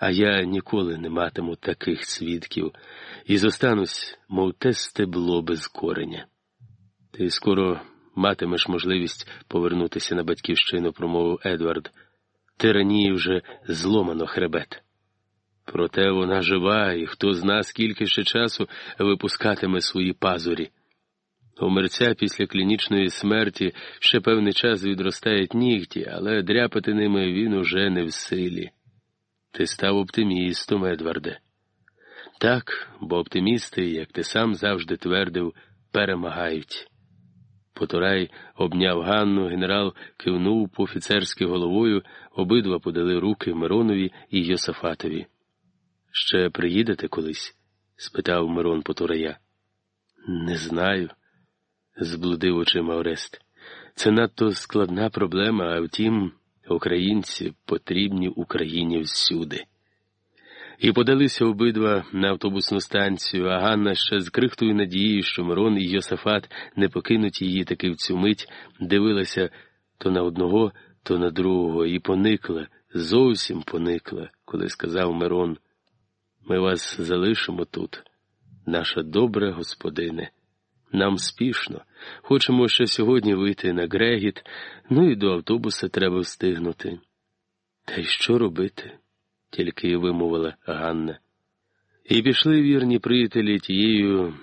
А я ніколи не матиму таких свідків і зостанусь, мов те стебло без кореня. Ти скоро матимеш можливість повернутися на батьківщину, промовив Едвард. Тиранії вже зломано хребет. Проте вона жива, і хто зна, скільки ще часу випускатиме свої пазурі. У мерця після клінічної смерті ще певний час відростають нігті, але дряпати ними він уже не в силі. Ти став оптимістом, Едварде. Так, бо оптимісти, як ти сам завжди твердив, перемагають. Потурай обняв Ганну, генерал кивнув по офіцерськи головою, обидва подали руки Миронові і Йосафатові. Ще приїдете колись? спитав Мирон Потурая. Не знаю, зблудив очима Орест. Це надто складна проблема, а втім, українці потрібні Україні всюди. І подалися обидва на автобусну станцію, а Ганна ще з крихтою надією, що Мирон і Йосафат не покинуть її таки в цю мить, дивилася то на одного, то на другого, і поникла, зовсім поникла, коли сказав Мирон. Ми вас залишимо тут, наша добра господине. Нам спішно. Хочемо ще сьогодні вийти на Грегіт, ну і до автобуса треба встигнути. Та й що робити? тільки й вимовила Ганна. І пішли вірні приятелі тією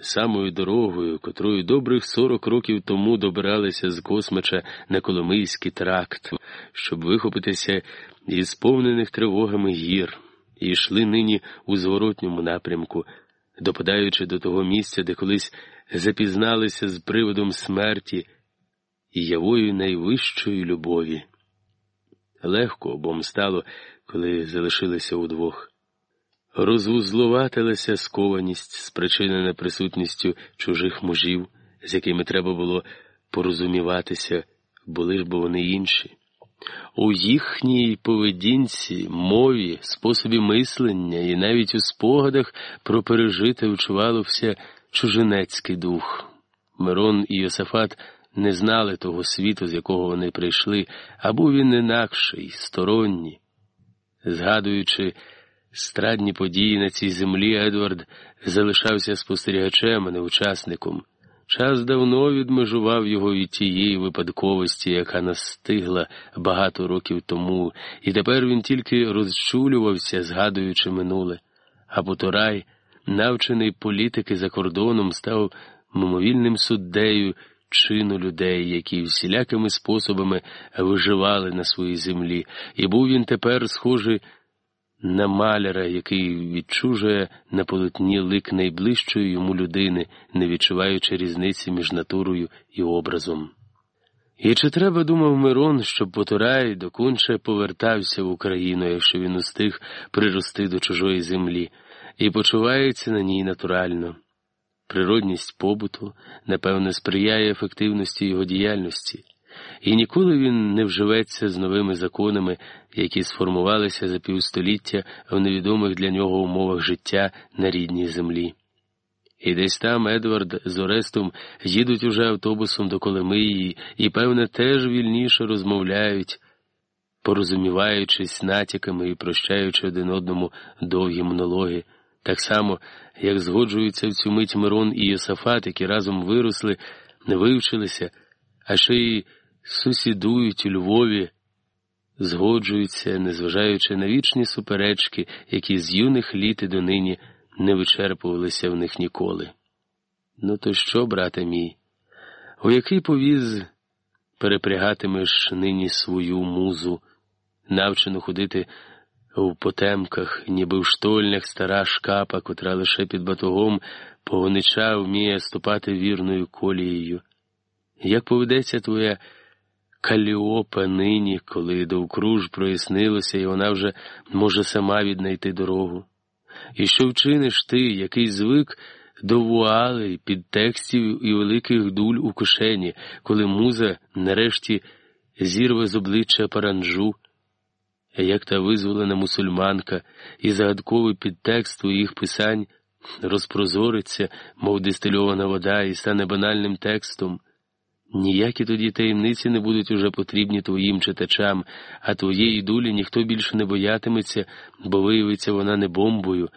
самою дорогою, котрою добрих сорок років тому добиралися з космича на Коломийський тракт, щоб вихопитися із сповнених тривогами гір і йшли нині у зворотньому напрямку, допадаючи до того місця, де колись запізналися з приводом смерті і явою найвищої любові. Легко обом стало, коли залишилися удвох. Розвузлуватилася скованість, спричинена присутністю чужих мужів, з якими треба було порозуміватися, були ж бо вони інші. У їхній поведінці, мові, способі мислення і навіть у спогадах про пережите вчувалося чужинецький дух. Мирон і Йосафат не знали того світу, з якого вони прийшли, а був він інакший, сторонній. Згадуючи страдні події на цій землі, Едвард залишався спостерігачем, а не учасником. Час давно відмежував його від тієї випадковості, яка настигла багато років тому, і тепер він тільки розчулювався, згадуючи минуле. А Потурай, навчений політики за кордоном, став мимовільним суддею чину людей, які всілякими способами виживали на своїй землі, і був він тепер схожий на маляра, який відчужує на полотні лик найближчої йому людини, не відчуваючи різниці між натурою і образом. І чи треба, думав Мирон, щоб Потурай докунче повертався в Україну, якщо він устиг прирости до чужої землі, і почувається на ній натурально. Природність побуту, напевне, сприяє ефективності його діяльності, і ніколи він не вживеться з новими законами, які сформувалися за півстоліття в невідомих для нього умовах життя на рідній землі. І десь там Едвард з Орестом їдуть уже автобусом до Колемиї і, певне, теж вільніше розмовляють, порозуміваючись натяками і прощаючи один одному довгі монологи. Так само, як згоджуються в цю мить Мирон і Йосафат, які разом виросли, не вивчилися, а ще й сусідують у Львові, згоджуються, незважаючи на вічні суперечки, які з юних літ і донині не вичерпувалися в них ніколи. Ну, то що, брате мій, у який повіз перепрягатимеш нині свою музу, навчену ходити? В потемках, ніби в штольнях стара шкапа, котра лише під батогом погонича вміє ступати вірною колією. Як поведеться твоя каліопа нині, коли довкруж прояснилося, і вона вже може сама віднайти дорогу? І що вчиниш ти, який звик до вуали, підтекстів і великих дуль у кишені, коли муза нарешті зірве з обличчя паранжу? Як та визволена мусульманка, і загадковий підтекст твоїх писань розпрозориться, мов дистильована вода, і стане банальним текстом. Ніякі тоді таємниці не будуть уже потрібні твоїм читачам, а твоєї дулі ніхто більше не боятиметься, бо виявиться вона не бомбою.